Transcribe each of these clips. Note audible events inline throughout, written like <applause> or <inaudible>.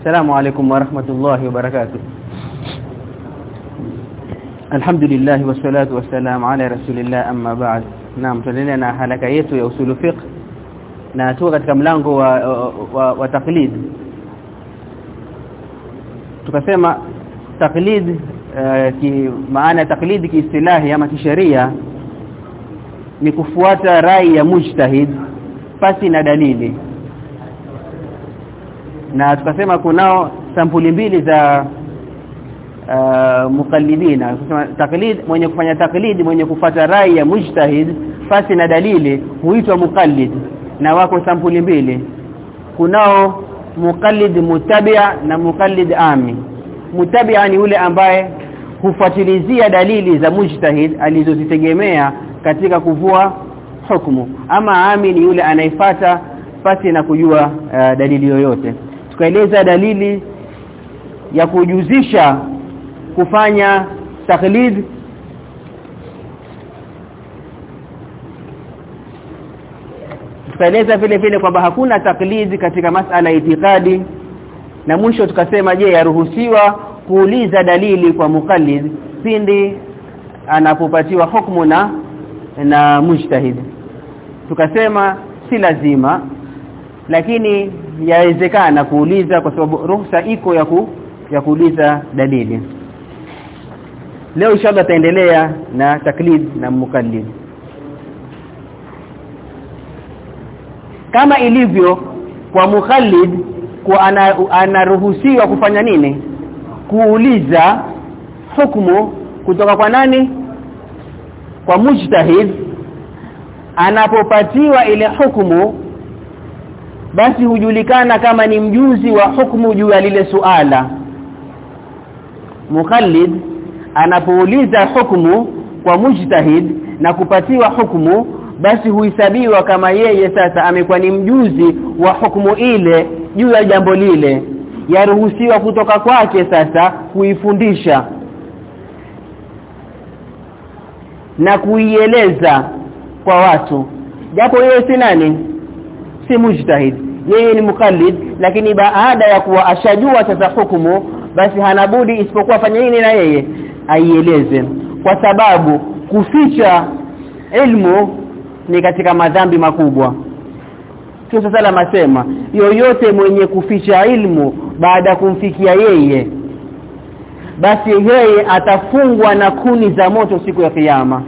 السلام عليكم ورحمة الله وبركاته الحمد لله والصلاة والسلام على رسول الله أما بعد naam tuendelea na halaka yetu ya usulu fiqh na tuko katika mlango wa, wa, wa, wa taklid tukasema taklid uh, ki maana taklid kiistilahi ama kisheria ni kufuata rai ya mujtahid pasi na dalili na tukasema kunao sampuli mbili za uh, mukallidina tukasema taklid mwenye kufanya taklid mwenye kufata rai ya mujtahid fasi na dalili huitwa mukallid na wako sampuli mbili. Kunao mukallid mutabia na mukallid ami. Mutabia ni yule ambaye hufuatilizia dalili za mujtahid alizozitegemea katika kuvua hukumu ama ami ni yule anayefata pasi na kujua uh, dalili yoyote tukaeleza dalili ya kujuzisha kufanya taklid tukaeleza vile vile kwamba hakuna taklidi katika masala itikadi na mwisho tukasema je yaruhusiwa kuuliza dalili kwa mukallid pindi anapopatiwa hukumu na na mujtahid. Tukasema si lazima lakini yawezekana kuuliza kwa sababu ruhusa iko ya ku, ya kuuliza dalili. Leo inshallah taendelea na taklid na mukallid. Kama ilivyo kwa mukhallid kwa anaruhusiwa ana kufanya nini? Kuuliza hukumu kutoka kwa nani? Kwa mujtahid. Anapopatiwa ile hukumu basi hujulikana kama ni mjuzi wa hukumu juu ya lile suala. Mukhallid anapouliza hukumu kwa mujtahid na kupatiwa hukumu basi huhesabiwa kama yeye sasa amekuwa ni mjuzi wa hukumu ile juu ya jambo lile yaruhusiwa kutoka kwake sasa kuifundisha na kuieleza kwa watu. Japo yeye si nani? Si mujtahid yeye ni mukallid lakini baada ya kuwa ashajua sasa hukumu basi hanabudi isipokuwa fanya nini na yeye? Aieleze. Kwa sababu kuficha ilmu ni katika madhambi makubwa. Mtume sala masema yoyote mwenye kuficha ilmu baada kumfikia yeye basi yeye atafungwa na kuni za moto siku ya kiyama.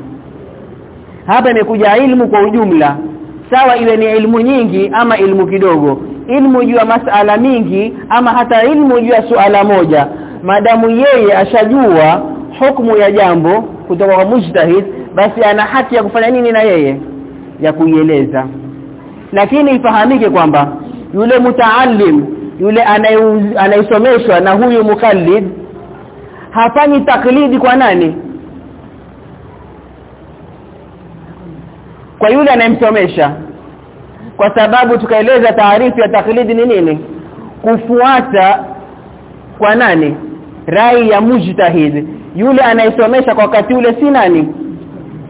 Hapa imekuja ilmu kwa ujumla sawa iwe ni ilmu nyingi ama ilmu kidogo. Ilmu juu ya masala mingi ama hata ilmu juu ya suala moja. Madamu yeye ashajua hukumu ya jambo kutoka kwa mujtahid basi ana haki ya kufanya nini na yeye? Ya kuieleza. Lakini ifahamike kwamba yule mutaallim yule anayesomeshwa na huyu mukallid hafanyi taklidi kwa nani kwa yule anayemsomesha. Kwa sababu tukaeleza taarifu ya taklidi ni nini? Kufuata kwa nani? Rai ya mujtahid. Yule anayesomesha kwa wakati ule si nani?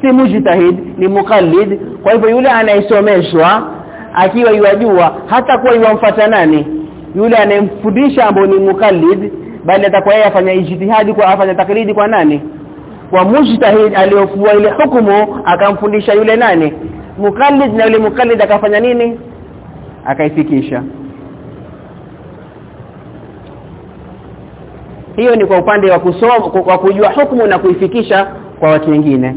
Si mujtahid ni mukallid kwa hivyo yule anayesomeshwa akiwa yajua hata kuwa yamfuata nani? Yule anayemfundisha ambaye ni mukallid bali atakuwa yeye afanya ijtihadi kwa afanya taklidi kwa nani kwa mujtahid aliyofua ile hukumu akamfundisha yule nani? Mukallid na yule mukallid akafanya nini? Akaifikisha. Hiyo ni kwa upande wa kusoma kwa kujua hukumu na kuifikisha kwa watu wengine.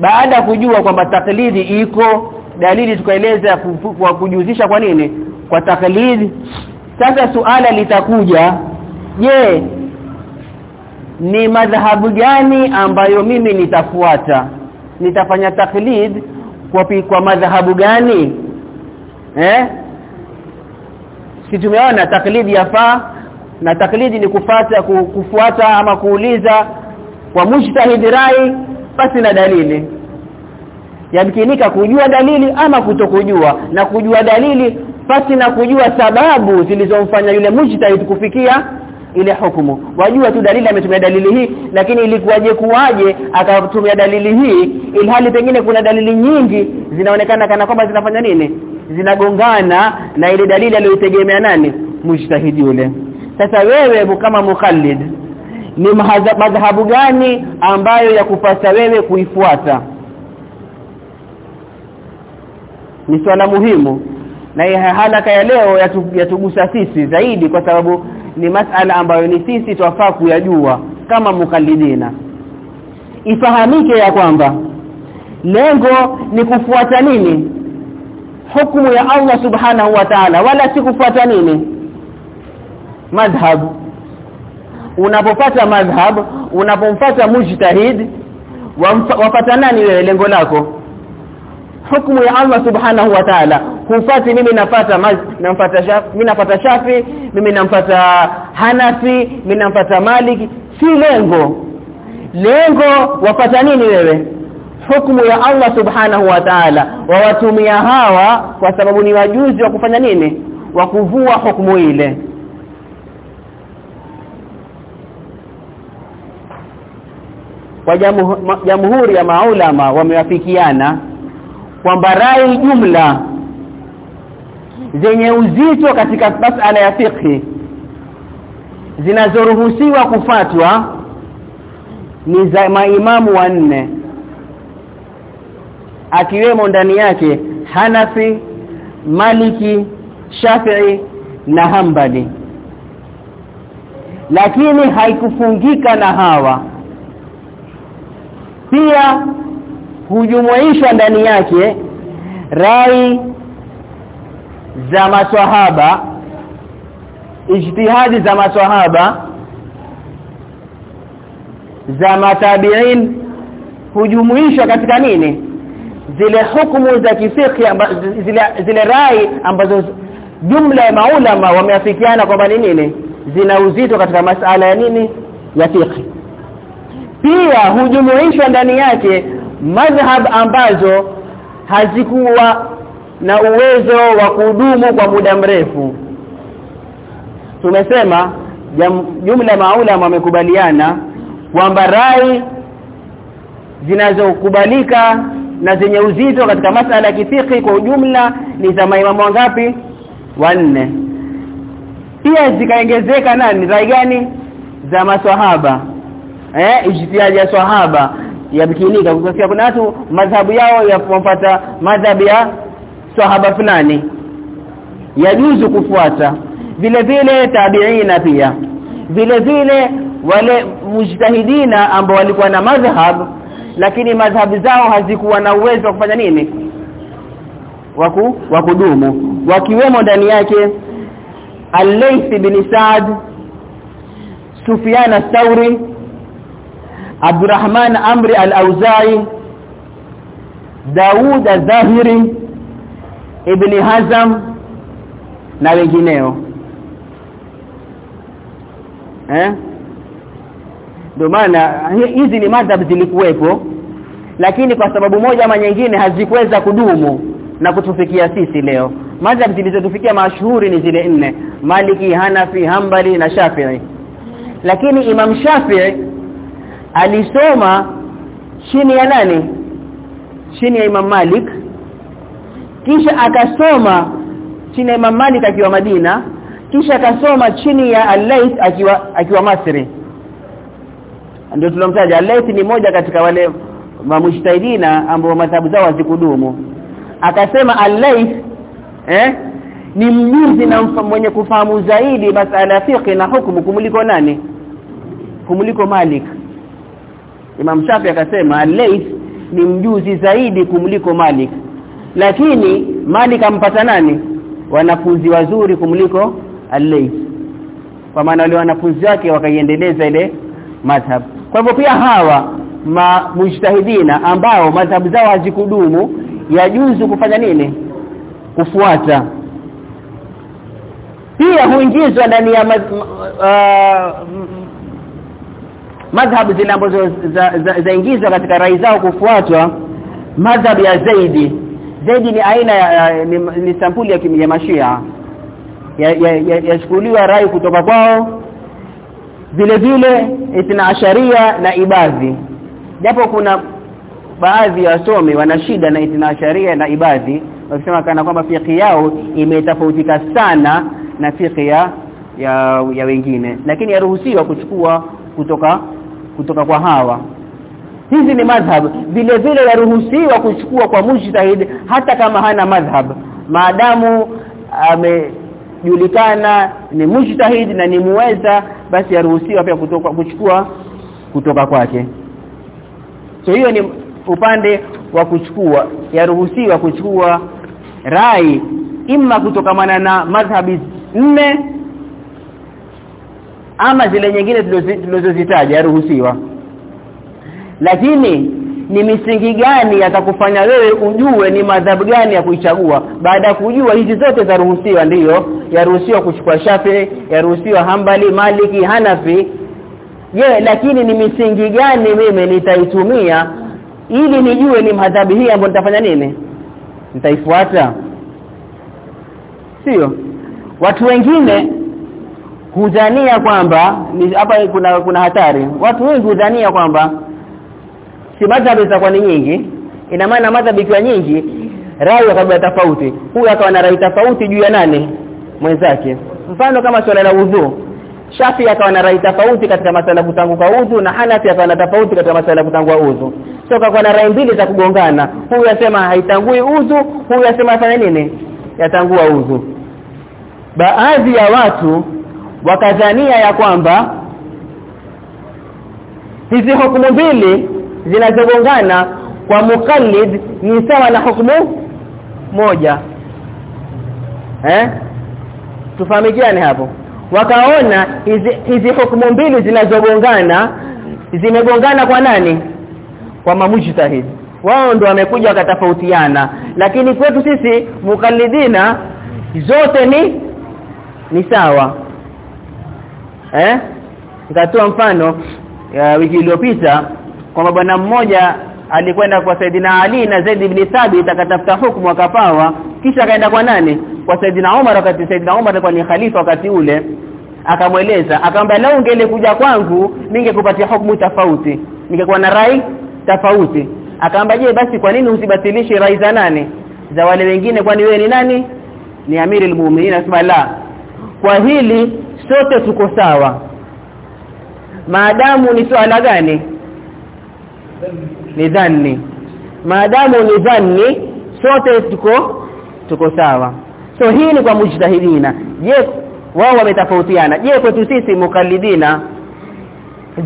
Baada ya kujua kwamba taklidi iko dalili tukaeleza kwa kujuzisha kwa nini? Kwa taklidi. Sasa suala litakuja je ni madhahabu gani ambayo mimi nitafuata? Nitafanya taklid kwa kwa madhahabu gani? Eh? Si tumeona taklidi yafaa? Na taklidi ni kufata kufuata ama kuuliza kwa mujtahid rai basi na dalili. Yamkinika kujua dalili ama kutokujua. Na kujua dalili basi na kujua sababu zilizomfanya yule mujtahid kufikia ile hukumu. Wajua tu dalili ametumia dalili hii lakini ilikuwaje kuwaje akatumia dalili hii ilhali pengine kuna dalili nyingi zinaonekana kana kwamba zinafanya nini? Zinagongana na ile dalili aliyotegemea nani? Mujtahidi yule. Sasa wewe kama mukallid ni madhhabu gani ambayo ya kupasa wewe kuifuata? Ni swala muhimu. Na halaka ya leo yatugusa sisi zaidi kwa sababu ni masala ambayo ni sisi twafaa kuyajua kama mukallidina. Ifahamike ya kwamba lengo ni kufuata nini? Hukumu ya Allah subhanahu wa ta'ala wala si kufuata nini? Madhhab. Unapopata madhhab unapomfuata mujtahid wapata nani wewe lengo lako? Hukumu ya Allah subhanahu wa ta'ala hufati mimi nafata namfuata shafi mimi nafata shafi mimi namfuata hanafi mimi namfuata maliki si lengo. Lengo wapata nini wewe? Hukumu ya Allah subhanahu wa ta'ala. Wawatumia hawa kwa sababu ni wajuzi wa kufanya nini? Wa kuvua hukumu ile. Kwa jamhuri ya maulama wamewafikiana kwamba rai jumla zenye uzito katika masala ya fiqh zinazoruhusiwa kufatwa ni za maimamu wanne akiwemo ndani yake Hanafi Maliki Shafi'i na Hambali. Lakini haikufungika na hawa. Pia hujumuishwa ndani yake rai za maswahaba ijtihadi za maswahaba za matabiin hujumuishwa katika nini? Zile hukumu za kifiki zile zile rai ambazo jumla ya maulama wameafikiana kwamba ni nini? Zina uzito katika masala ya nini? Ya fiqh pia hujumuishwa ndani yake madhhab ambazo hazikuwa na uwezo wa kudumu kwa muda mrefu. Tumesema jumla maulama wamekubaliana kwamba rai zinazokubalika na zenye uzito katika masala ya kifiki kwa ujumla ni za maimamu wangapi? Wanne. Pia zikaongezeka nani? Rai gani? Za maswahaba. Eh ijtihadi ya swahaba yabikinika kwa kuna watu madhabu yao yafuata madhabu ya swahaba fulani yajuzu kufuata. Vile vile tabiina pia. Vile vile wale mujtahidina ambao walikuwa na madhhab lakini madhhabu zao hazikuwa na uwezo wa kufanya nini? Waku wakudumu wakiwemo ndani yake Al-Layth bin Sa'd Sufyan al-Thawri Abdurrahman Amri al-Auza'i Daud al-Zahiri Ibn Hazm na wengineo. Eh? Ndio maana hizi ni madhhab zilikuwepo lakini kwa sababu moja ama nyingine hazikuweza kudumu na kutufikia sisi leo. Madhab zilizotufikia mashuhuri ni zile nne. Maliki Hanafi Hambali na Shafi'i. Lakini Imam Shafi'i alisoma chini ya nani? Chini ya Imam Malik kisha akasoma chini ya Imam Malik akiwa Madina. Kisha akasoma chini ya Al-Layth akiwa akiwa Masri. Ndio tulomtaja. Al-Layth ni moja katika wale mamujtahidina ambao madhabu zao hazikudumu. Akasema Al-Layth eh ni mjuzi na mwenye kufahamu zaidi masala ya fiqh na hukumu kumliko nani? Kumuliko Malik. Imam Shafi akasema Al-Layth ni mjuzi zaidi kumliko Malik lakini mali ampata nani? Wanafunzi wazuri kumliko Al-Layth. Kwa maana wale wanafunzi wake wakaiendeleza ile madhhab. Kwa hivyo pia hawa ma mujtahidina ambao madhhabu zao hazikudumu yajuzu kufanya nini? Kufuata. Pia huingizwa ndani ya uh, madhhabu zile ambazo zaingizwa za, za katika rai zao kufuatwa madhhab ya Zaidi Zaidi ni aina ya, ni, ni sampuli ya, kimya mashia. Yachukuliwa ya, ya, ya rai kutoka kwao. Vile vile itna asharia na ibadhi. Japo kuna baadhi ya wasomi wana shida na itna asharia na ibadhi wakisema kana kwamba fiqh yao imetofautika sana na fiqh ya ya, ya wengine. Lakini yaruhusiwa kuchukua kutoka kutoka kwa hawa hizi ni madhhab. Vile vile yaruhusiwa kuchukua kwa mujtahid hata kama hana madhhab. Maadamu amejulikana ni mujtahid na ni muweza basi yaruhusiwa pia kutoka kuchukua kutoka kwake. So hiyo ni upande wa kuchukua yaruhusiwa kuchukua rai imma kutokamana na madhhabi nne ama zile nyingine tulizozitaja yaruhusiwa lakini ni misingi gani yatakufanya wewe ujue ni madhabu gani ya kuichagua? Baada ya kujua hizi zote zaruhusiwa ndiyo. Yaruhusiwa kuchukua Shafi yaruhusiwa Hambali Maliki Hanafi. Je lakini ni misingi gani mimi nitaitumia ili nijue ni madhabu hii ambayo nitafanya nini? Nitaifuata? Sio. Watu wengine hudhania kwamba hapa kuna kuna hatari. Watu wengi hudhania kwamba si madhhabi zitakuwa ni nyingi. Ina maana madhhabi ikiwa nyingi rai kabla tofauti. Huyu akawa na rai tofauti juu ya nani? Mwenzake. Mfano kama swala la udhu Shafi akawa na rai tofauti katika masala kutanguka udhu na Hanafi akawa na tofauti katika masala kutangua udhu so kwa na rai mbili za kugongana. Huyu asema haitangui udhu huyu asema afanye nini? Yatangua udhu baadhi ya watu wakadhania ya kwamba hizi hukumu mbili zinazogongana kwa mukallid ni sawa na hukumu moja. Eh? Tufahamikiane hapo. Wakaona hizi hizi hukumu mbili zinazogongana zimegongana kwa nani? Kwa mamujtahid. Wao ndo wamekuja wakatafautiana lakini kwetu sisi mukallidina zote ni ni sawa. Eh? Nikatoa mfano ya wiki iliyopita kwamba bwana mmoja alikwenda kwa Saidina Ali na Zaid ibn Thabit akatafuta hukumu akapawa kisha akaenda kwa nani? Kwa Saidina Umar wakati Saidina Umar alikuwa ni khalifa wakati ule akamweleza akamwambia leo ungelekuja kwangu ningekupatia hukumu tofauti ningekuwa na rai tofauti. Akamwambia je basi kwa nini usibatilishe rai za nani? Za wale wengine kwani wewe ni nani? Ni amiri muuminin asema la kwa hili sote tuko sawa. Maadamu ni swala gani ni dhanni maadamu ni dhanni sote tuko tuko sawa. So hii ni kwa mujtahidina. Je wao wametofautiana? Je kwetu sisi mukallidina?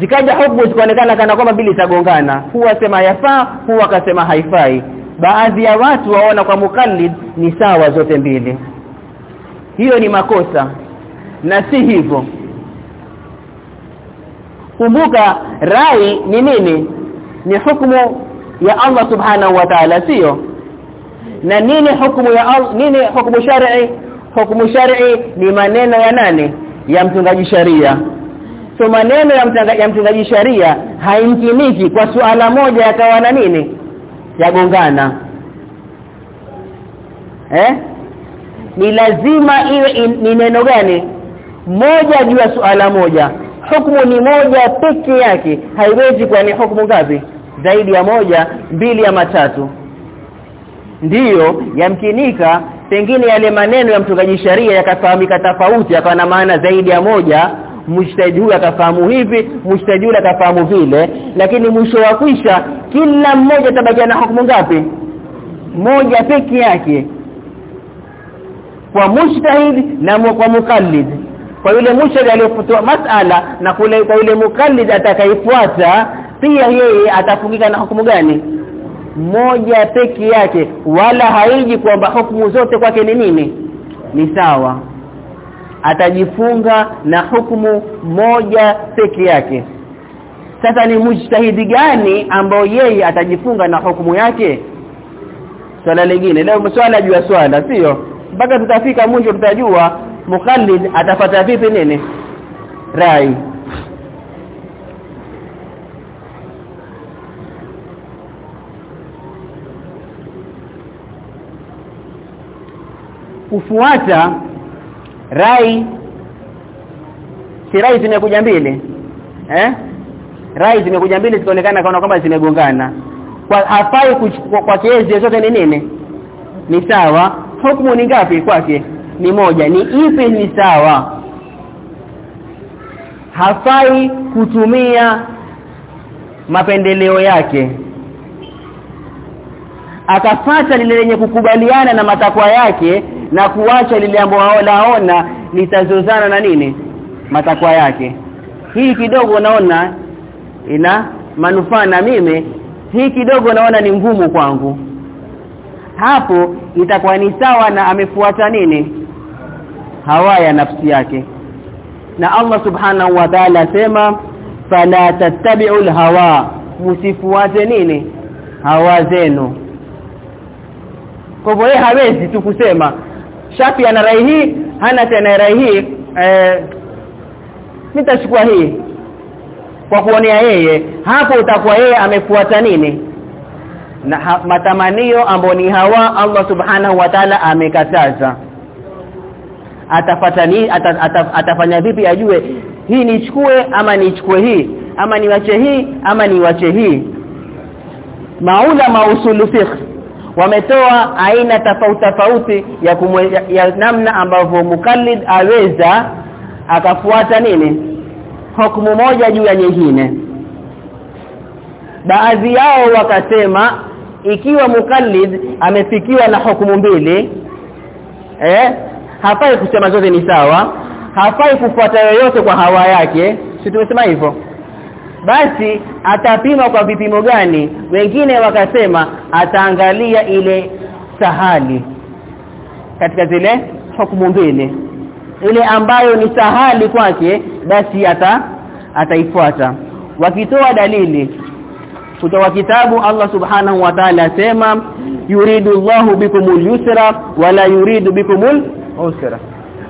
Zikaja hukumu zikaonekana kana kwamba mbili zagongana huwa sema yafaa huwa akasema haifai. Baadhi ya watu waona kwa mukallid ni sawa zote mbili. Hiyo ni makosa. Na si hivyo. Kumbuka rai ni nini ni hukumu ya Allah subhanahu wa ta'ala sio na nini hukumu ya Allah nini hukumu shar'i? Hukumu shar'i ni maneno ya nane ya mtungaji sharia. So maneno ya mtungaji, ya mtungaji sharia haimkiniki kwa suala moja yakawa na nini? Yagongana eh? Ni lazima iwe in, ni neno gani? Moja juu ya suala moja. Hukumu ni moja peke yake. Haiwezi kuwa ni hukumu ngapi zaidi ya moja mbili ya matatu ndiyo yamkinika pengine yale maneno ya mtungaji sharia yakafahamika tofauti yakawa na maana zaidi ya moja. Mujtahid huyu akafahamu hivi mujtahidi yule akafahamu vile. Lakini mwisho wa kwisha kila mmoja tabaki na hukumu ngapi? Moja peke yake. Kwa mujtahid na kwa mukallid. Kwa yule mujtahid aliyofutua masala na kule kwa yule mukallid atakayefuata pia yeye atafungika na hukumu gani? Moja peke yake wala haiji kwamba hukumu zote kwake ni nini? Ni sawa. Atajifunga na hukumu moja peke yake. Sasa ni mujtahidi gani ambao yeye atajifunga na hukumu yake? Swala lingine leo swala juu ya swala sio? Mpaka tutafika mwisho tutajua mukallid atafata vipi nini? Rai kufuata rai si rai zimekuja mbili eh? Rai zimekuja mbili zikaonekana kana kwamba zimegongana. Kwa hafai kwa, kiasi zote ni nini? Ni sawa. Hukumu ni ngapi kwake? Ni moja. Ni ipi ni sawa? Hafai kutumia mapendeleo yake. Akafata lile lenye kukubaliana na matakwa yake na kuacha lile ambalo laona litazozana na nini? Matakwa yake. Hii kidogo naona ina manufaa na mimi. Hii kidogo naona ni ngumu kwangu. Hapo itakuwa ni sawa na amefuata nini? Hawa ya nafsi yake. Na Allah subhanahu wa ta'ala sema fala tattabi'ul hawa msifuate nini? Hawa zenu. Kwa hivyo hawezi tu kusema Shafi ana rai hii hana tena rai hii eh nitachukua hii kwa kuonea yeye. Hapo utakuwa yeye amefuata nini? Na ha, matamanio ambayo ni hawa Allah subhanahu wa ta'ala amekataza. Atafata ni ata, ata, atafanya vipi ajue hii nichukue ama nichukue hii? Ama niwache hii ama niwache hii? Maula mausulu fiqh wametoa aina tofauti tofauti ya, ya, ya namna ambavyo mukallid aweza akafuata nini? Hukumu moja juu ya nyingine. Baadhi yao wakasema ikiwa mukallid amefikiwa na hukumu mbili eh hafai kusema zote ni sawa hafai kufuata yoyote kwa hawa yake si tumesema hivyo basi atapima kwa vipimo gani? Wengine wakasema ataangalia ile sahali katika zile hukumu mbili. Ile ambayo ni sahali kwake basi ata ataifuata. Wakitoa dalili kutoka kitabu Allah subhanahu wa ta'ala asema yuridu Allahu bikumul yusra wala yuridu bikumul usra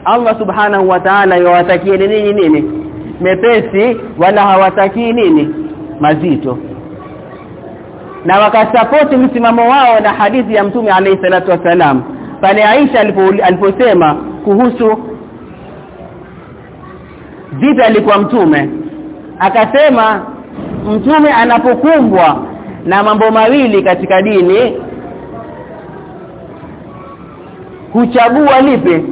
Allah subhanahu wa ta'ala yawatakieni nini nini mepesi wala hawatakii nini? Mazito. Na wakasapoti msimamo wao na hadithi ya mtume alayhi salatu wasalam pale Aisha aliposema kuhusu vita alikuwa mtume. Akasema mtume anapokumbwa na mambo mawili katika dini huchagua lipi?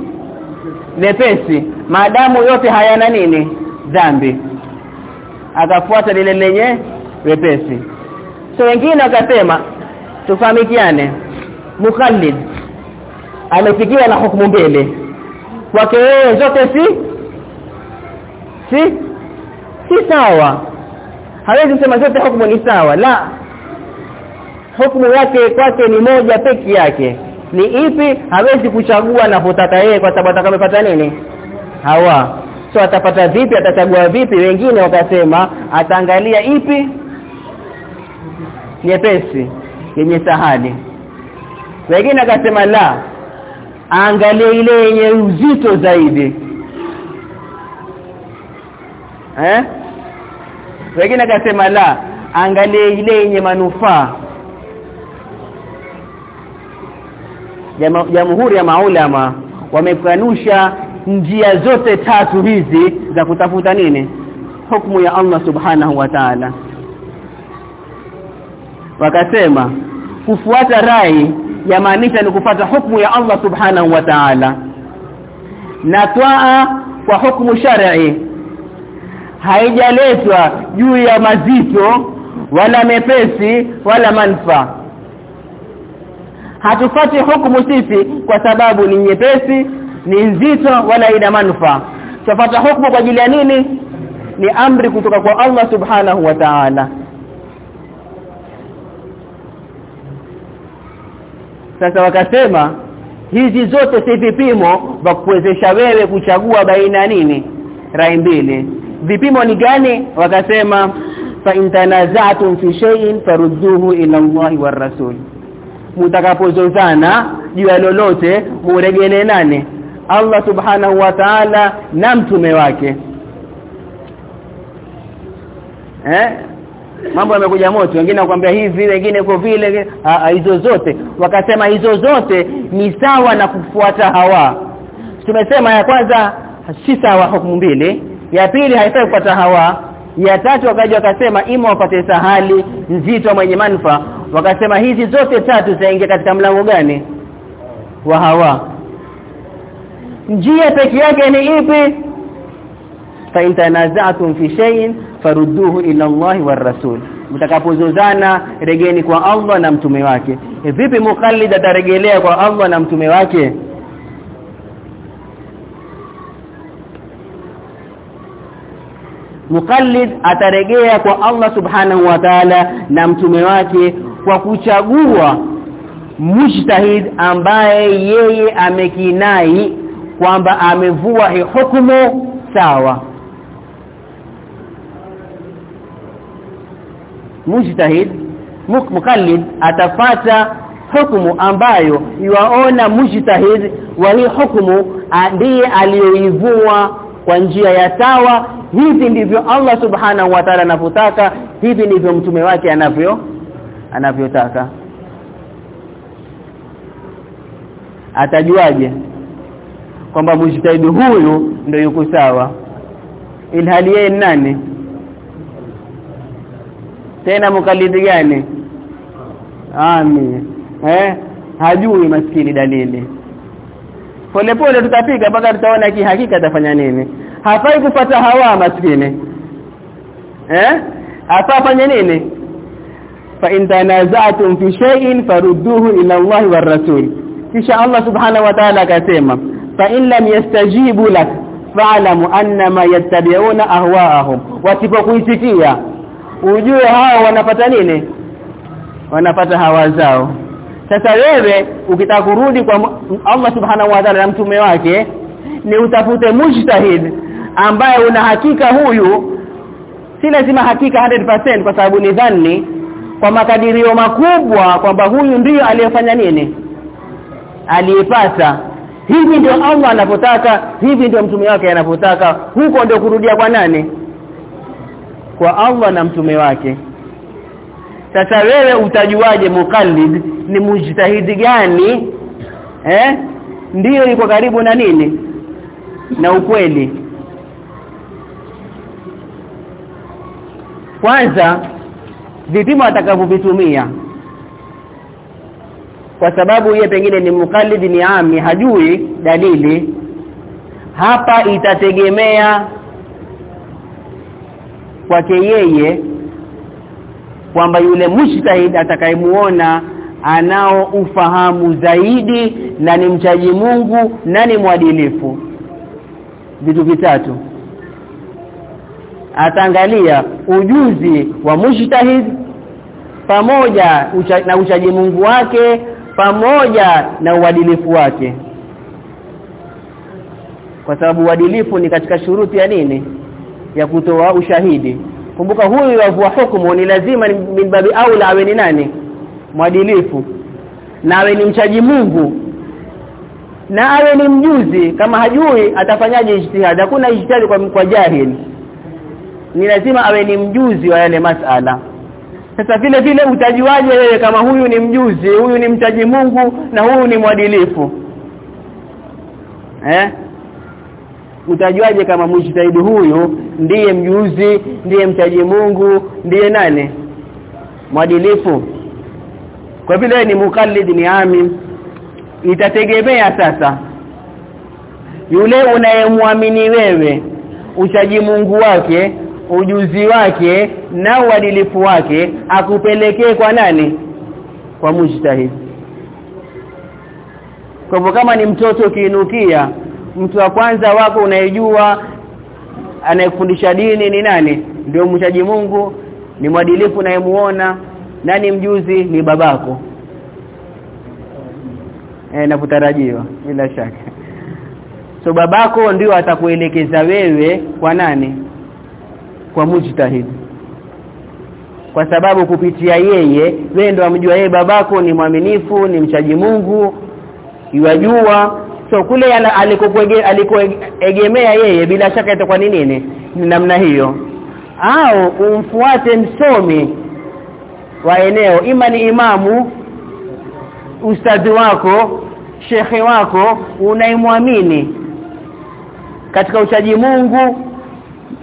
Lepesi maadamu yote hayana nini dhambi. Akafuata lile lenye wepesi. So wengine wakasema tufahamikiane. Mukhallid amefikiwa na hukumu mbele kwake yeye zote si si si sawa. Hawezi kusema zote hukumu ni sawa. La hukumu yake kwake ni moja peki yake. Ni ipi hawezi kuchagua anapotaka yeye kwa sababu atakapata nini? Hawa so atapata vipi atachagua vipi? Wengine wakasema ataangalia ipi? Nyepesi yenye sahani. Wengine akasema la angalie ile yenye uzito zaidi. Eh? Wengine akasema la angalie ile yenye manufaa. Jamhuri ya maulama wamekanusha njia zote tatu hizi za kutafuta nini? Hukumu ya Allah subhanahu wa ta'ala. Wakasema kufuata rai yamaanisha ni kufuata hukumu ya Allah subhanahu wa ta'ala. Na twaa kwa hukumu shar'i haijaletwa juu ya mazito wala mepesi wala manfa. Hatufati hukumu sisi kwa sababu ni nyepesi ni nzito wala ina manufaa. Tufata hukumu kwa ajili ya nini? Ni amri kutoka kwa Allah subhanahu wa ta'ala. Sasa wakasema hizi zote si vipimo vya kuwezesha wewe kuchagua baina nini? Rai mbili. Vipimo ni gani? Wakasema fa intanaza'tum fi shay'in farudduhu ila Allah war rasul. Mtakapozozana juu ya lolote muregelee nane Allah subhanahu wa ta'ala na mtume wake. Eh? Mambo yamekuja moto. Wengine wakwambia hivi wengine kwa vile hizo zote. Wakasema hizo zote ni sawa na kufuata hawa. Tumesema ya kwanza si sawa hukumu mbili. Ya pili haifai kufuata hawa. Ya tatu wakaja wakasema imo wapate sahali nzito mwenye manufaa. Wakasema hizi zote tatu zaingia katika mlango gani? Wa hawa njia pekee yake ni ipi? Fa in tanaza'tum fi shay'in farudduhu ila Allah war rasul. Mtakapozozana regeni kwa Allah na mtume wake. E vipi mukallid ataregelea kwa Allah na mtume wake? Mukallid ataregea kwa Allah subhanahu wa ta'ala na mtume wake kwa kuchagua mujtahid ambaye yeye amekinai kwamba amevua hi hukumu sawa. Mujtahid mukallid atafata hukumu ambayo yuaona mujtahid wa hii hukumu ndiye aliyoivua kwa njia ya sawa. Hivi ndivyo Allah subhanahu wa ta'ala anavyotaka hivi ndivyo mtume wake anavyo anavyotaka. Atajuaje kwamba mujtahidi huyu ndio yuko sawa. Ilhali yeye nani? Tena mkalidi gani? Ami eh? Hajui maskini dalili. Polepole tutapiga mpaka tutaona kihakika atafanya nini. Hafai kupata hawa maskini. Eh? Afanye nini? Fa in tanaza'tum fi shay'in farudduhu ila Allah war rasul. Kisha Allah subhanahu wa ta'ala akasema fa in lam yastajibu lak fa'lamu annama yattabi'una ahwa'ahum. Wasipokuitikia ujue hao wanapata nini? Wanapata hawa zao. Sasa wewe ukitaka kurudi kwa Allah subhanahu wa ta'ala na mtume wake ni utafute mujtahid ambaye una hakika huyu. Si lazima hakika 100% kwa sababu ni dhanni. Kwa makadirio makubwa kwamba huyu ndiyo aliyefanya nini? Aliyepata hivi ndio Allah anapotaka hivi ndio mtume wake anapotaka huko ndio kurudia kwa nani? Kwa Allah na mtume wake. Sasa wewe utajuaje mukallid? Ni mujtahidi gani? Eh? Ndiyo iko karibu na nini? Na ukweli. Kwanza vipimo atakavyovitumia kwa sababu yeye pengine ni mukallid ni ami hajui dalili. Hapa itategemea kwake yeye kwamba yule mushtahid atakayemuona anao ufahamu zaidi na ni mchaji Mungu na ni mwadilifu. Vitu vitatu. Ataangalia ujuzi wa mujtahid pamoja ucha, na uchaji Mungu wake pamoja na uadilifu wake. Kwa sababu uadilifu ni katika shuruti ya nini? Ya kutoa ushahidi. Kumbuka huyu wavua hukumu ni lazima min babi aula awe ni nani? Mwadilifu. Na awe ni mchaji Mungu. Na awe ni mjuzi. Kama hajui atafanyaje ijtihad hakuna ijtihad kwa, kwa ni lazima awe ni mjuzi wa yale masala sasa vile vile utajuaje wewe kama huyu ni mjuzi huyu ni mtaji Mungu na huyu ni mwadilifu? Eh? Utajuaje kama mujtahidi huyu ndiye mjuzi ndiye mtaji Mungu ndiye nani? Mwadilifu. Kwa vile ni mukallid ni amin itategemea sasa. Yule unayemwamini wewe uchaji Mungu wake ujuzi wake na uadilifu wake akupelekee kwa nani? Kwa mujtahid. Kwa kama ni mtoto ukiinukia mtu wa kwanza wako unayejua anayefundisha dini ni nani? Ndio mchaji Mungu ni mwadilifu unayemuona nani mjuzi ni babako. Eh na kutarajiwa bila shaka. So babako ndio atakuelekeza wewe kwa nani kwa mujtahid. Kwa sababu kupitia yeye wewe ndio amjua yeye babako ni mwaminifu ni mchaji Mungu yajua so kule alikoegemea yeye bila shaka itakuwa ni nini? Ni namna hiyo. Au umfuate msomi wa eneo ima ni imamu ustadhi wako shekhe wako unaimwamini katika uchaji Mungu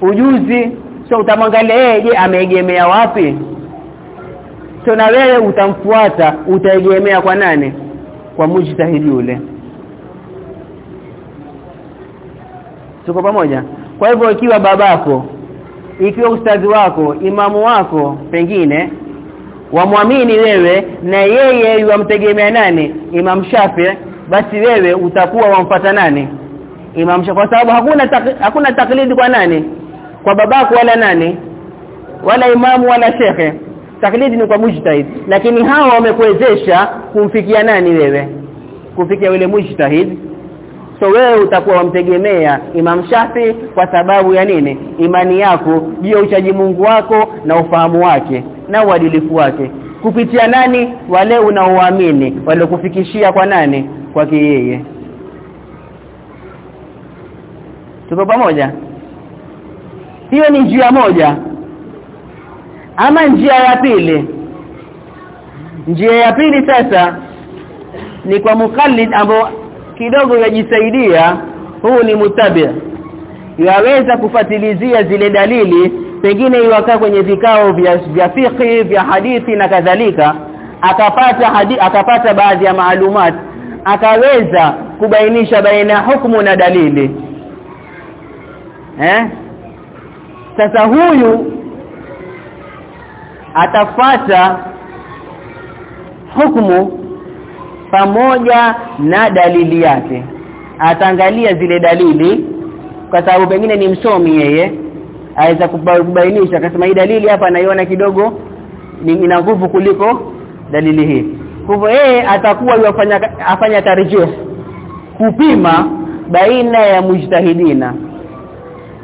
ujuzi so utamwangalia yeye je ameegemea wapi? So na wewe utamfuata utaegemea kwa nani? Kwa mujtahidi yule tuko pamoja? Kwa hivyo ikiwa babako ikiwa ustadhi wako imamu wako pengine wamwamini wewe na yeye yamtegemea nani? Imam Shafi basi wewe utakuwa wamfuata nani? Imam Shafi kwa sababu hakuna hakuna taklidi kwa nani kwa babako wala nani? Wala imamu wala shekhe. Taklidi ni kwa mujtahid. Lakini hawa wamekuwezesha kumfikia nani wewe? Kufikia yule mujtahid. So wewe utakuwa wamtegemea Imam Shafi kwa sababu ya nini? Imani yako ya uchaji Mungu wako na ufahamu wake na uadilifu wake. Kupitia nani? Wale unaoamini wale kufikishia kwa nani? Kwake yeye. Tuko pamoja hiyo ni njia moja. Ama njia ya pili. Njia ya pili sasa ni kwa mukallid ambao kidogo yajisaidia huu ni mutabia yaweza kufatilizia zile dalili pengine iwakaa kwenye vikao vya vya fiqh vya hadithi na kadhalika akapata hadi, akapata baadhi ya maalumat akaweza kubainisha baina ya hukumu na dalili. Eh sasa huyu atafata hukumu pamoja na dalili yake. Ataangalia zile dalili kwa sababu pengine ni msomi yeye aweza kubainisha akasema hii dalili hapa naiona kidogo ina nguvu kuliko dalili hii. Kwa hivyo yeye atakuwa yafanya afanya tarjih kupima baina ya mujtahidina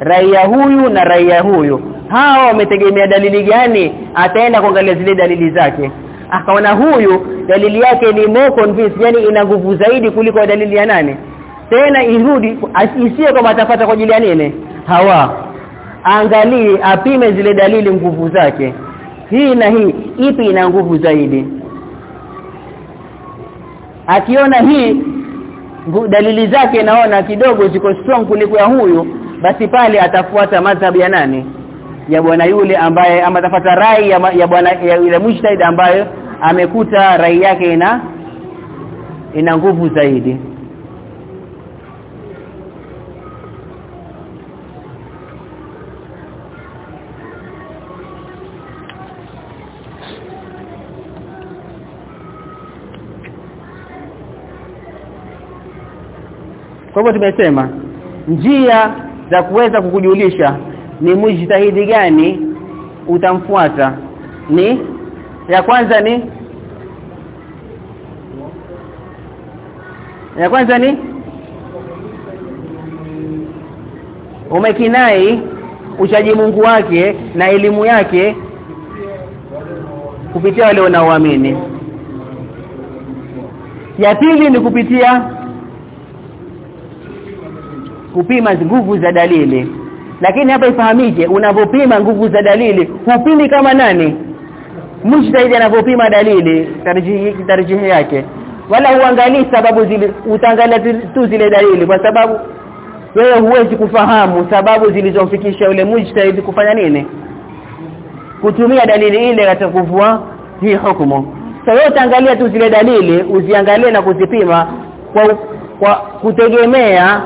raia huyu na raia huyu. Hawa wametegemea dalili gani? Ataenda kuangalia zile dalili zake. Akaona huyu dalili yake ni more convinced yani ina nguvu zaidi kuliko dalili ya nane tena irudi isiye kama atapata kwa ajili ya nini? Hawa. Angalie apime zile dalili nguvu zake. Hii na hii ipi ina nguvu zaidi? Akiona hii dalili zake naona kidogo ziko strong kuliko ya huyu basi pale atafuata madhhabi ya nani? Ya bwana yule ambaye ama atafuata rai ya, ya bwana ya yule mujtahid ambaye amekuta rai yake ina ina nguvu zaidi. Kwa hivyo tumesema njia za kuweza kukujulisha ni mujtahidi gani utamfuata. Ni ya kwanza ni ya kwanza ni umekinai uchaji Mungu wake na elimu yake kupitia wale wanaoamini. Ya pili ni kupitia kupima nguvu za dalili. Lakini hapa ifahamike unapopima nguvu za dalili hupimi kama nani? Mujtahid anapopima dalili tarjihi tarjihi yake. Wala huangalii sababu zile utaangalia tu zile dalili kwa sababu wewe huwezi kufahamu sababu zilizomfikisha yule mujtahid kufanya nini. Kutumia dalili ile katika kuvua hii hukumu. Sasa so, utaangalia tu zile dalili uziangalie na kuzipima kwa, kwa kutegemea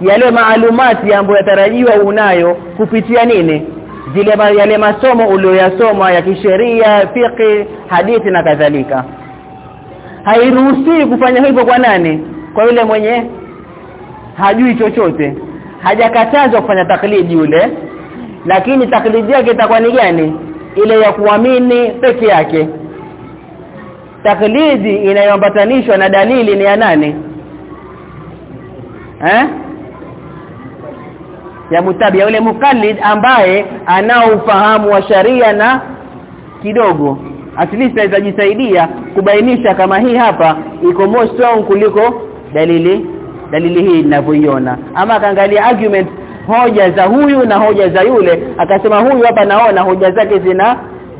yale maalumati ambayo yatarajiwa unayo kupitia nini? Zile yale masomo ulioyasoma ya kisheria fiqh hadithi na kadhalika. Hairuhusi kufanya hivyo kwa nani? Kwa yule mwenye hajui chochote. Hajakatazwa kufanya taklidi yule. Lakini taklidi yake itakuwa ni gani? Ile ya kuamini peke yake. Taklidi inayoambatanishwa na dalili ni ya nani? Eh ya mutabi ya yule mukallid ambaye anao ufahamu wa sharia na kidogo. At least anajisaidia kubainisha kama hii hapa iko more strong kuliko dalili dalili hii ninavyoiona. Ama akaangalia argument hoja za huyu na hoja za yule akasema huyu hapa naona hoja zake zina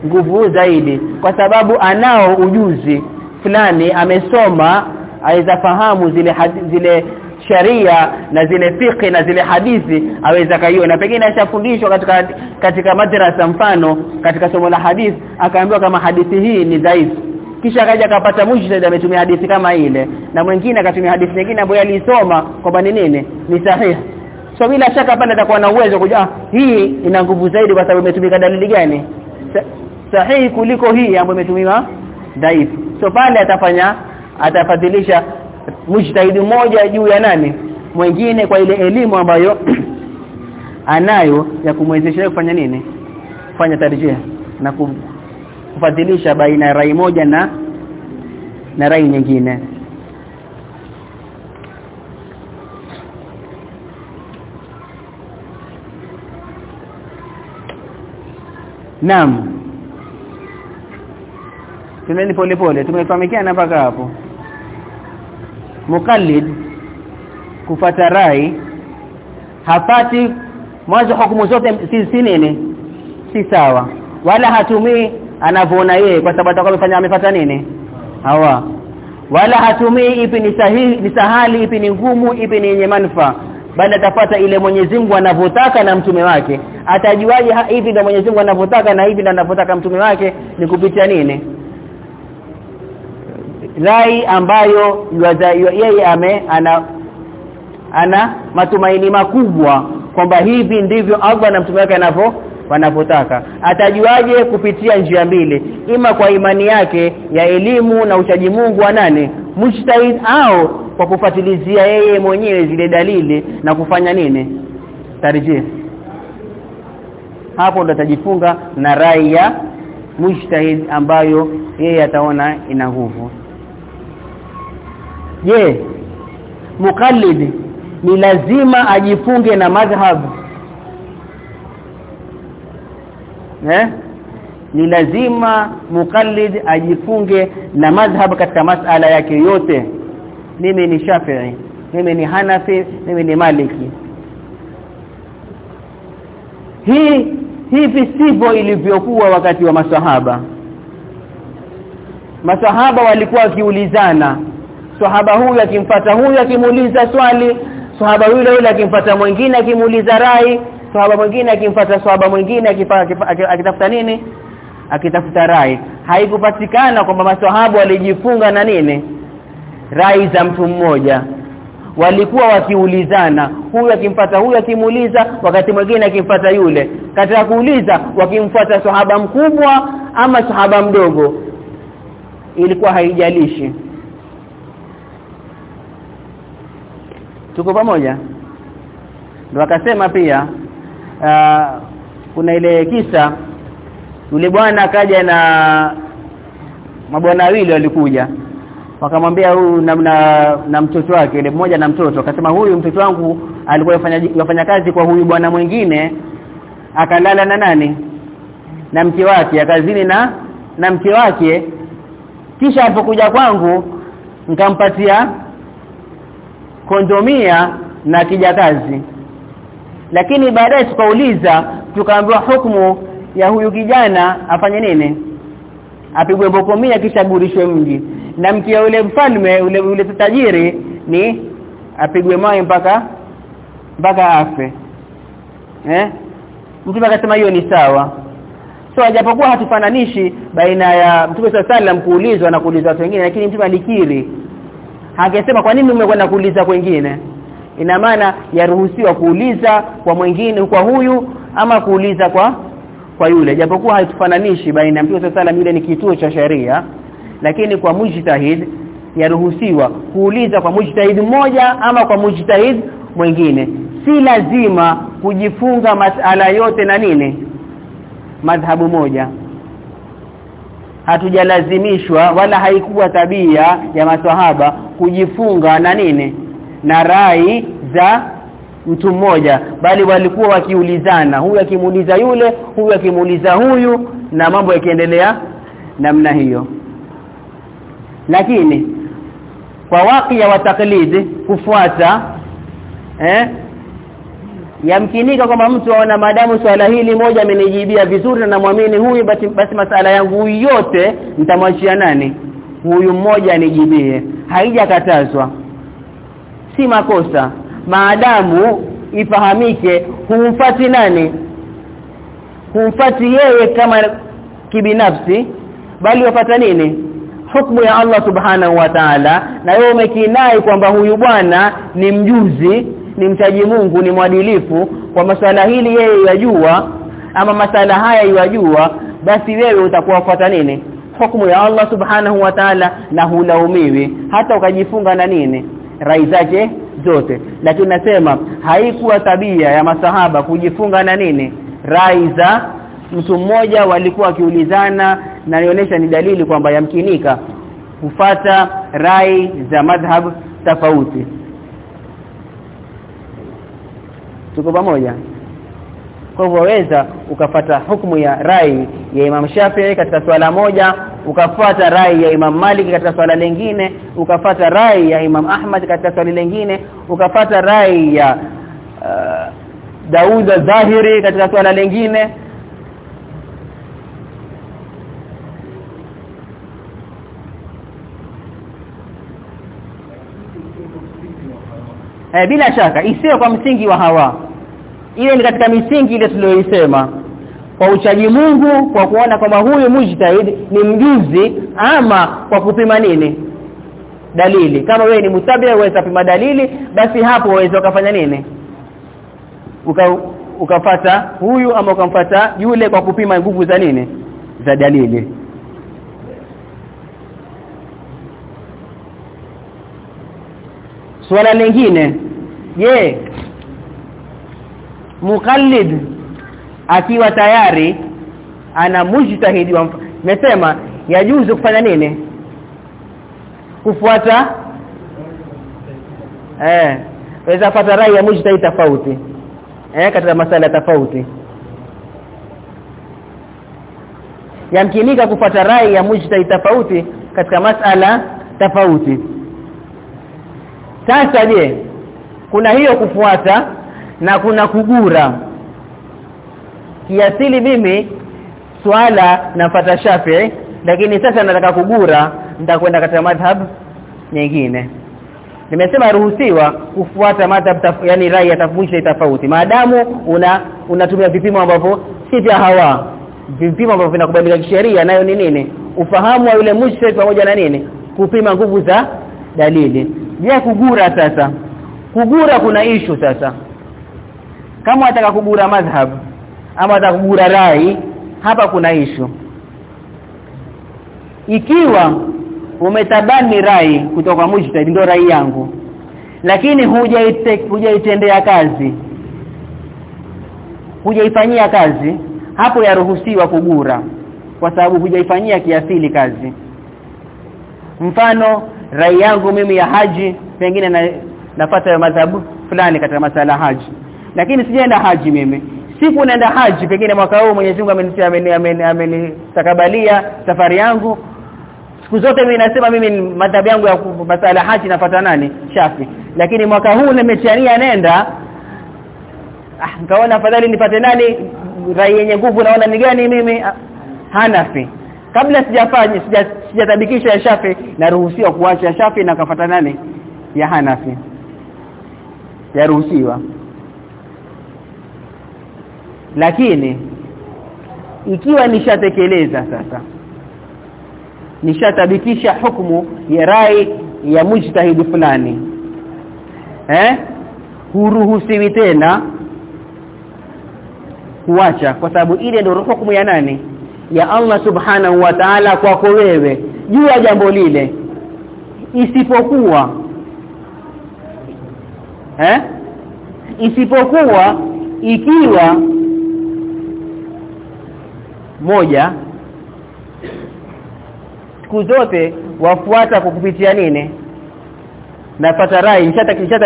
nguvu zaidi kwa sababu anao ujuzi fulani amesoma aweza fahamu zile zile sharia na zile fiqh na zile hadithi aweza kaiona pengine ashafundishwa katika katika madrasa mfano katika somo la hadithi akaambiwa kama hadithi hii ni dhaifu. Kisha akaja akapata mujtahid ametumia hadithi kama ile na mwingine akatumia hadithi nyingine ambayo alisoma kwamba ni nini? Ni sahihi. So bila shaka pale atakuwa na uwezo kujua hii ina nguvu zaidi kwa sababu imetumika dalili gani? Sahihi kuliko hii ambayo imetumiwa dhaifu. So pale atafanya atafadhilisha mujtahidi mmoja juu ya nani? Mwingine kwa ile elimu ambayo <clears throat> anayo ya kumwezesha kufanya nini? Kufanya tarjia na kufadhilisha baina ya rai moja na na rai nyingine. Naam. Tumeni pole pole tumefahamikiana mpaka hapo Mukallid kufata rai hapati mwanzo hukumu zote si, si nini? Si sawa. Wala hatumii anavyoona yeye kwa sababu atakuwa amefanya amepata nini? Hawa. Wala hatumii ipi ni sahihi ni sahali ipi ni ngumu ipi ni yenye manufaa. Bali atafata ile Mwenyezi Mungu anavyotaka na mtume wake. Atajuaje hivi ndio Mwenyezi Mungu anavyotaka na hivi ndio anavyotaka mtume wake? Ni kupitia nini rai ambayo yeye ame ana ana matumaini makubwa kwamba hivi ndivyo Allah na mtume wake anavyo wanapotaka atajuaje kupitia njia mbili? Ima kwa imani yake ya elimu na uchaji Mungu wa nane mujtahid au kwa kufatilizia yeye mwenyewe zile dalili na kufanya nini? Tarjih. Hapo ndo atajifunga na rai ya mujtahid ambayo yeye ataona ina nguvu je mukallid ni lazima ajifunge na madhhab. Eh? Ni lazima mukallid ajifunge na madhhab katika masala yake yote. Mimi ni Shafi'i mimi ni Hanafi mimi ni Maliki. Hii hivi sivyo ilivyokuwa wakati wa maswahaba. Maswahaba walikuwa wakiulizana sahaba huyu akimfata huyu akimuuliza swali sahaba yule yule akimfata mwingine akimuuliza rai sahaba mwingine akimfata sahaba mwingine akitafuta nini? Akitafuta rai. Haikupatikana kwamba maswahabu walijifunga na nini? Rai za mtu mmoja. Walikuwa wakiulizana huyu akimfata huyu akimuuliza wakati mwingine akimfata yule. Katika kuuliza wakimfuata sahaba mkubwa ama sahaba mdogo ilikuwa haijalishi tuko pamoja? Ndio akasema pia uh, kuna ile kisa yule bwana akaja na mabwana wawili walikuja. Wakamwambia huyu na, na, na mtoto wake ile mmoja na mtoto. Akasema huyu mtoto wangu alikuwa yafanya kazi kwa huyu bwana mwingine akalala na nani? Na mke wake akazini na na mke wake. Kisha alipokuja kwangu nikampatia kondomia na kijakazi. Lakini baadaye tukauliza tukaambiwa hukumu ya huyu kijana afanye nini? Apigwe bokomia kisha gurishwe mji. Na mke ule mfalme ule ule tajiri ni apigwe mawe mpaka mpaka afe. Eh? Mtume akasema hiyo ni sawa. So ajapokuwa hatufananishi baina ya mtume sallam kuulizwa na kuulizwa watu wengine lakini mtume alikiri angesema kwa nini umekwenda kuuliza kwingine ina maana yaruhusiwa kuuliza kwa mwingine kwa huyu ama kuuliza kwa kwa yule. Japokuwa haitufananishi baina ya mtume sallam yule ni kituo cha sharia lakini kwa mujtahid yaruhusiwa kuuliza kwa mujtahid mmoja ama kwa mujtahid mwingine. Si lazima kujifunga masala yote na nini? Madhhabu moja. Hatujalazimishwa wala haikuwa tabia ya maswahaba kujifunga na nini? Na rai za mtu mmoja. Bali walikuwa wakiulizana huyu akimuuliza yule huyu akimuuliza huyu na mambo yakiendelea namna hiyo. Lakini kwa waki wa taklidi kufuata eh yamkinika kwamba mtu aona madamu swala hili moja amenijibia vizuri na namwamini huyu basi, basi masala yangu yote nitamwachia nani? Huyu mmoja anijibie haijakatazwa. Si makosa. Maadamu ifahamike humfati nani? Humfati yeye kama kibinafsi bali wapata nini? Hukumu ya Allah subhanahu wa ta'ala na wewe umekinai kwamba huyu bwana ni mjuzi ni mtaji Mungu ni mwadilifu. Kwa masala hili yeye yajua ama masala haya yajua basi wewe utakuwa utakuwafuata nini hukumu ya Allah subhanahu wa ta'ala na hulaumiwi. Hata ukajifunga na nini? Rai zake zote. Lakini nasema haikuwa tabia ya masahaba kujifunga na nini? Rai za mtu mmoja walikuwa wakiulizana na nionyesha ni dalili kwamba yamkinika kufata rai za madhhab tofauti. Tuko pamoja kwa hivyo waweza ukafata hukumu ya rai ya Imam Shafi'i katika swala moja ukafata rai ya Imam Malik katika swala lingine ukafata rai ya Imam Ahmad katika swala lingine ukafata rai ya uh, Daud Zahiri katika swala lingine. Eh, bila shaka isiyo kwa msingi wa hawa iwe ni katika misingi ile tuliyoisema. Kwa uchaji Mungu kwa kuona kwamba huyu mujtahid ni mjuzi ama kwa kupima nini? Dalili. Kama wewe ni mutabia uweza kupima dalili basi hapo waweza ukafanya nini? Uka, ukafata huyu ama ukamfata yule kwa kupima nguvu za nini? Za dalili. Swala lingine. Je mukallid akiwa tayari ana mujtahidi wa yajuzu kufanya nini? Kufuata eh weza pata rai ya mujtahidi tofauti eh katika masala tofauti. Yamkinika kufuata rai ya mujtahidi tofauti katika masala tofauti. Sasa je kuna hiyo kufuata na kuna kugura. Kiasili mimi swala nafata Shafi'i lakini sasa nataka kugura nitakwenda katika madhhab nyingine. Nimesema ruhusiwa kufuata madhhab yani rai ya tafwisha tofauti. Maadamu una unatumia vipimo ambavyo si vya hawa. Vipimo ambavyo vinakubalika kisheria nayo ni nini? Ufahamu wa yule mujtahid pamoja na nini? Kupima nguvu za dalili. Je kugura sasa. Kugura kuna ishu sasa kama wataka kugura madhhab ama ataka kugura rai hapa kuna ishu. Ikiwa umetabani rai kutoka kwa mujtahid ndio rai yangu lakini hujaitendea kazi hujaifanyia kazi hapo yaruhusiwa kugura kwa sababu hujaifanyia kiasili kazi. Mfano rai yangu mimi ya haji pengine na nafata ya madhabu fulani katika masala haji lakini sijaenda haji mimi. Siku naenda haji pengine mwaka huu Mwenyezi Mungu amenitakabalia safari yangu. Siku zote mimi nasema mimi madhabu yangu ya masala haji nafuata nani? Shafi. Lakini mwaka huu nimechania nenda ah nikaona afadhali nipate nani? Rai yenye nguvu naona ni gani mimi? Ah, Hanafi kabla sijafanya sijatabikisha ya Shafi naruhusiwa kuacha Shafi na kafuata nani? Ya Hanafi. Yaruhusiwa lakini ikiwa nishatekeleza sasa nishatabikisha hukumu ya rai ya mujtahidi fulani eh huruhusiwi tena kuacha. Kwa sababu ile ndio hukumu ya nani? Ya Allah subhanahu wa ta'ala kwako wewe. Juu ya jambo lile isipokuwa eh isipokuwa ikiwa moja siku zote wafuata kwa kupitia nini? Napata rai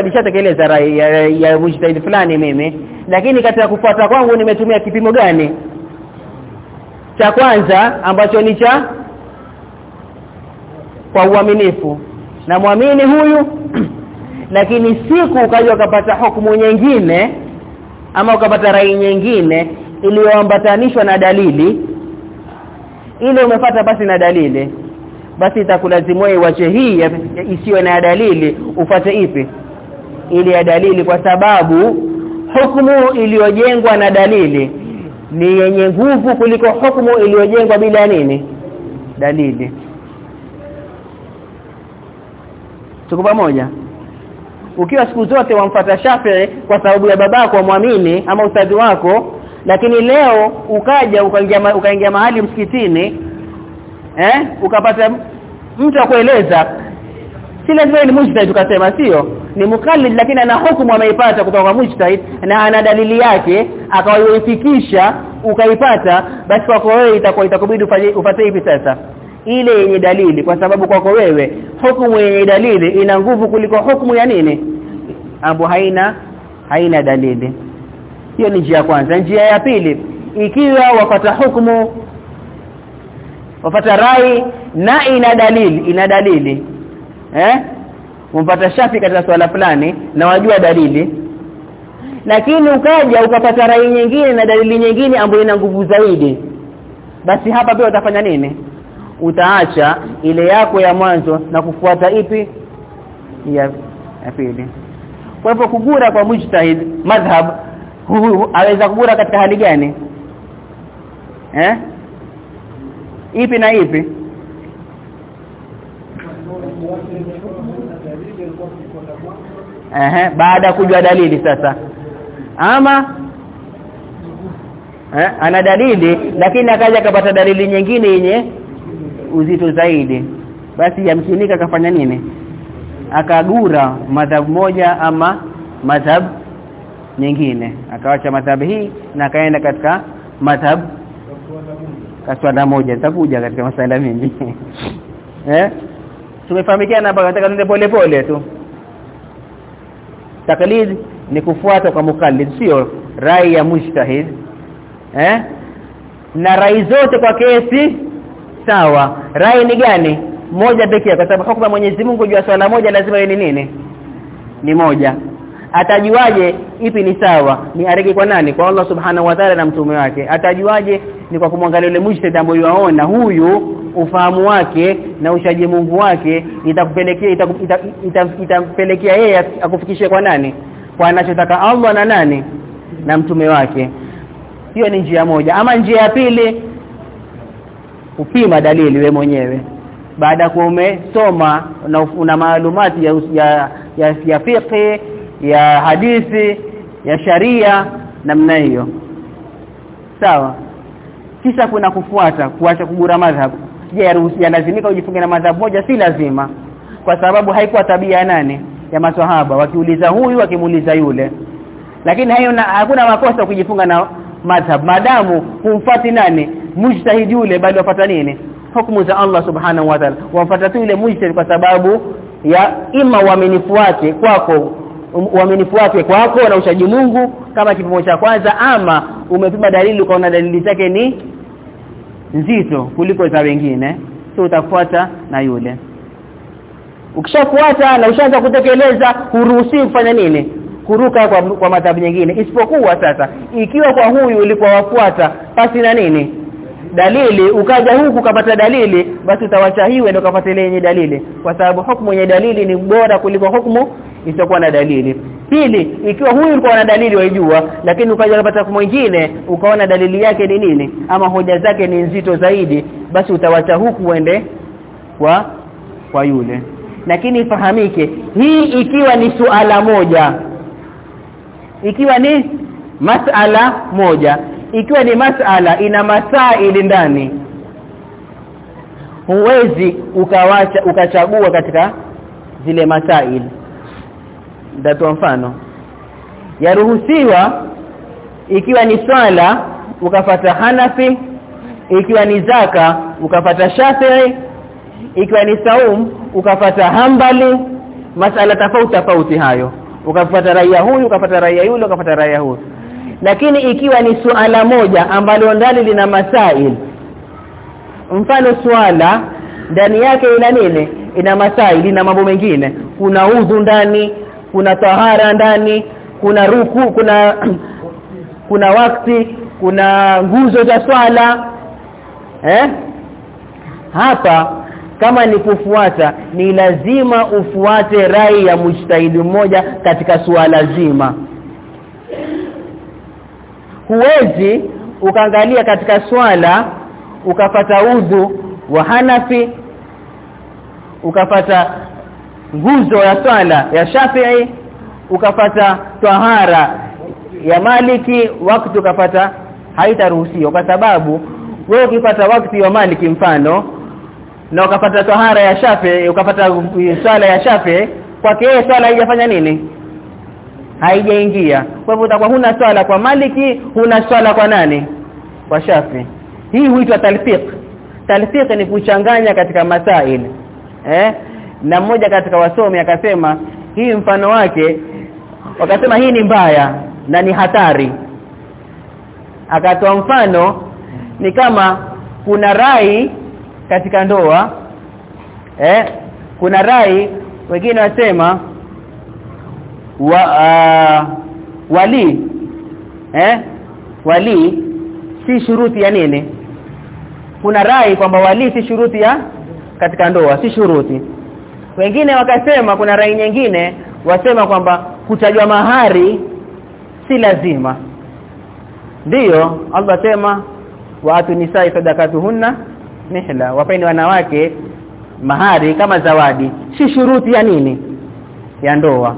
nishatekeleza rai ya, ya, ya mujtahid fulani mimi lakini katika kufuata kwangu nimetumia kipimo gani? Cha kwanza ambacho ni cha kwa uaminifu. Na muamini huyu <clears throat> lakini siku ukaja ukapata hukumu nyingine ama ukapata rai nyingine iliyoambatanishwa na dalili ile umepata basi na dalili. Basi itakulazimu iwache hii isiyo na dalili. Ufate ipi? Ili ya dalili kwa sababu hukumu iliyojengwa na dalili ni yenye nguvu kuliko hukumu iliyojengwa bila nini? Dalili. Tuko pamoja? Ukiwa siku zote wamfata Shafi'i kwa sababu ya babako muamini ama ustadhi wako lakini leo ukaja ukaingia ukaingia mahali msikitini eh ukapata mtu akueleza si lazima ni mujtahid tukasema sio. Ni mukallid lakini ana hukumu ameipata kutoka kwa mujtahid na ana dalili yake akawaifikisha ukaipata basi kwako wewe itakuwa itakubidi ufate hivi sasa? Ile yenye dalili kwa sababu kwako wewe hukumu yenye dalili ina nguvu kuliko hukumu ya nini? Ambapo haina haina dalili hiyo ni njia ya kwanza. Njia ya pili ikiwa wapata hukumu wapata rai na ina dalili ina dalili eh? Umpata shafi katika swala fulani na wajua dalili. Lakini ukaja ukapata rai nyingine na dalili nyingine ambayo ina nguvu zaidi basi hapa pia utafanya nini? Utaacha ile yako ya mwanzo na kufuata ipi? Ya, ya pili. Kwa hivyo kugura kwa mujtahid madhhab aweza kubura katika hali gani eh ipi na ipi Ehe, baada ya kujua dalili sasa. Ama eh, ana dalili lakini akaja akapata dalili nyingine yenye uzito zaidi. Basi yamkinika akafanya nini? Akagura madhab moja ama madhhab nyingine. Akawacha madhhabu hii na akaenda katika madhhab kaswada moja. Nitakuja katika masala mengi. <laughs> eh? Tumefahamikiana hapa nataka tuende pole pole tu taklid ni kufuata kwa mukallid sio rai ya mujtahid eh na rai zote kwa kesi sawa rai ni gani moja pekee kwa sababu hukumu ya Mwenyezi Mungu juu ya swala moja lazima ni nini ni moja atajuaje ipi ni sawa? Ni areke kwa nani? Kwa Allah subhanahu wa ta'ala na mtume wake. Atajuaje ni kwa kumwangalia yule mujtahid ambaye yuaona? Huyu ufahamu wake na ushaji Mungu wake itakupelekea itampelekea yeye akufikishe kwa nani? Kwa anachotaka Allah na nani? Na mtume wake. Hiyo ni njia moja. Ama njia ya pili upima dalili we mwenyewe. Baada ya umesoma na una maalumati ya ya, ya, ya fiqh ya hadithi ya sharia namna hiyo. Sawa. Kisha kuna kufuata kuacha kugura madhhabu je yaruhusia lazimika ujifunge na madhhabu moja? Si lazima. Kwa sababu haikuwa tabia ya nani? Ya maswahaba. Wakiuliza huyu wakimuuliza yule. Lakini hayo na, hakuna makosa kujifunga na madhhab. Madamu humfati nani? Mujtahid yule bali wapata nini? Hukumu za Allah subhanahu wa ta'ala. Tu yule mujtahid kwa sababu ya ima uaminifu wake kwako uaminifu wake kwako na ushaji Mungu kama kipimo cha kwanza ama umepima dalili ukaona dalili zake ni nzito kuliko za wengine so utafuata na yule. Ukishafuata na ushaanza kutekeleza huruhusi kufanya nini? Kuruka kwa, kwa madhabu nyingine isipokuwa sasa ikiwa kwa huyu ulikuwa wafuata basi na nini? Dalili. Ukaja huku ukapata dalili basi utawacha hiyo ndio kapata ile yenye dalili. Kwa sababu hukumu yenye dalili ni bora kuliko hukumu isiyokuwa na dalili. Pili ikiwa huyu ulikuwa na dalili waijua. Lakini ukaja kupata mwingine ukaona dalili yake ni nini ama hoja zake ni nzito zaidi basi utawacha huku uende kwa kwa yule. Lakini ifahamike hii ikiwa ni suala moja. Ikiwa ni masala moja. Ikiwa ni masala ina masaili ndani. Huwezi ukawacha ukachagua katika zile masaili ndatoa mfano. Yaruhusiwa ikiwa ni swala ukafata Hanafi ikiwa ni zaka ukafata Shafi'i ikiwa ni saum ukafata Hambali masala tofauti tofauti hayo. Ukafata raia huyu ukafata raia yule ukafata raia huyu. Lakini ikiwa ni suala moja ambalo ndani lina masail mfano swala ndani yake ina nini? Ina masail ina mambo mengine. Kuna udhu ndani kuna tahara ndani kuna ruku kuna <clears throat> kuna wakti kuna nguzo za swala eh? Hapa kama ni kufuata ni lazima ufuate rai ya mujtahidi mmoja katika suala zima. Huwezi ukaangalia katika swala ukapata udhu wa Hanafi ukapata nguzo ya swala ya Shafi'i ukapata tahara ya maliki wakati ukapata haitaruhusiwa. Kwa sababu wewe ukipata wakati wa maliki mfano na ukapata tahara ya Shafi'i ukapata swala ya Shafi'i kwake yeye swala haijafanya nini? Haijaingia. Kwa hivyo utakuwa huna swala kwa maliki huna swala kwa nani? Kwa shafii. Hii huitwa talfiq. Talfiq ni kuchanganya katika masail. Eh na mmoja katika wasomi akasema hii mfano wake. Wakasema hii ni mbaya na ni hatari. Akatoa mfano ni kama kuna rai katika ndoa eh kuna rai wengine wasema wa uh, wali eh wali si shuruti ya nini? Kuna rai kwamba wali si shuruti ya katika ndoa si shuruti wengine wakasema kuna rai nyingine wasema kwamba kutajwa mahari si lazima. Ndiyo Allah sema waatu nisai sadakatuhunna mihla. Wapeni wanawake mahari kama zawadi. Si shuruti ya nini? Ya ndoa.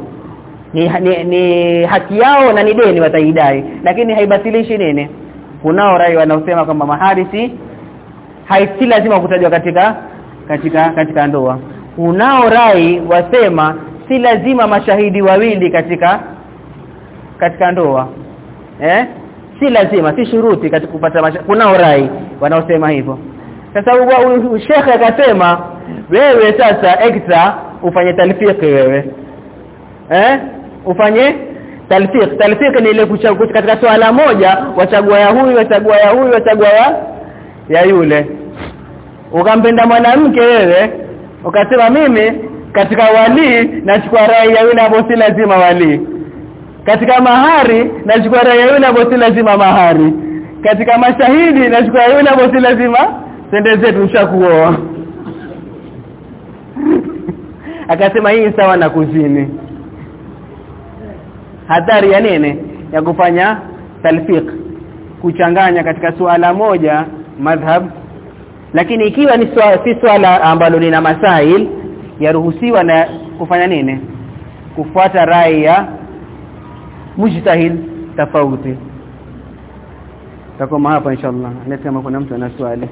Ni, ni, ni haki yao na ni deni wataidai. Lakini haibatilishi nini? Kunao rai wanaosema kwamba mahari si haisi lazima kutajwa katika katika katika ndoa unao rai wasema si lazima mashahidi wawili katika katika ndoa. Eh? Si lazima si shuruti katika kupata kunao rai wanaosema hivyo. Sasa shekhe akasema wewe sasa extra ufanye talfiki wewe. Eh? Ufanye talfiki talfiki ni ile kuchagua katika swala moja wachagua ya huyu wachagua ya huyu wachagua ya ya yule. Ukampenda mwanamke wewe ukasema mimi katika wali nachukua rai ya yule ambaye si lazima wali katika mahari nachukua rai ya yule ambaye si lazima mahari. Katika mashahidi nachukua yule ambaye si lazima sende zetu mshakuoa <laughs> akasema hii sawa na kuzini. Hatari ya nini? Ya kufanya talfiq kuchanganya katika suala moja madhhab lakini ikiwa ni swala, si swala ambalo lina masail yaruhusiwa na kufanya nini? Kufuata rai ya mujtahid tofauti. Takoma hapa inshallah. Kama kuna mtu ana swali